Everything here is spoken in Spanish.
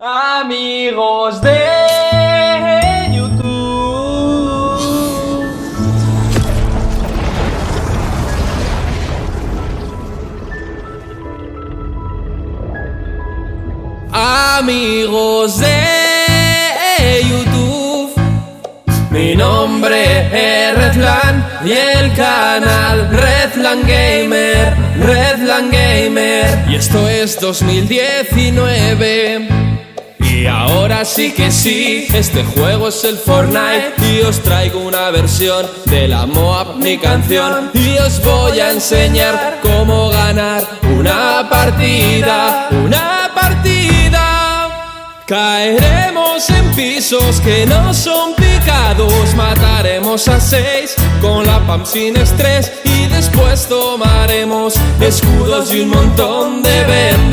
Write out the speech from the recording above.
Amigos de YouTube. Amigos de YouTube. Mi nombre es Redland y el canal Redland Gamer, Redland Gamer. Y esto es 2019. Ahora sí que sí, este juego es el Fortnite y os traigo una versión de la Moab, mi canción. Y os voy a enseñar cómo ganar una partida, una partida. Caeremos en pisos que no son picados, mataremos a seis con la PAM sin estrés y después tomaremos escudos y un montón de vendas.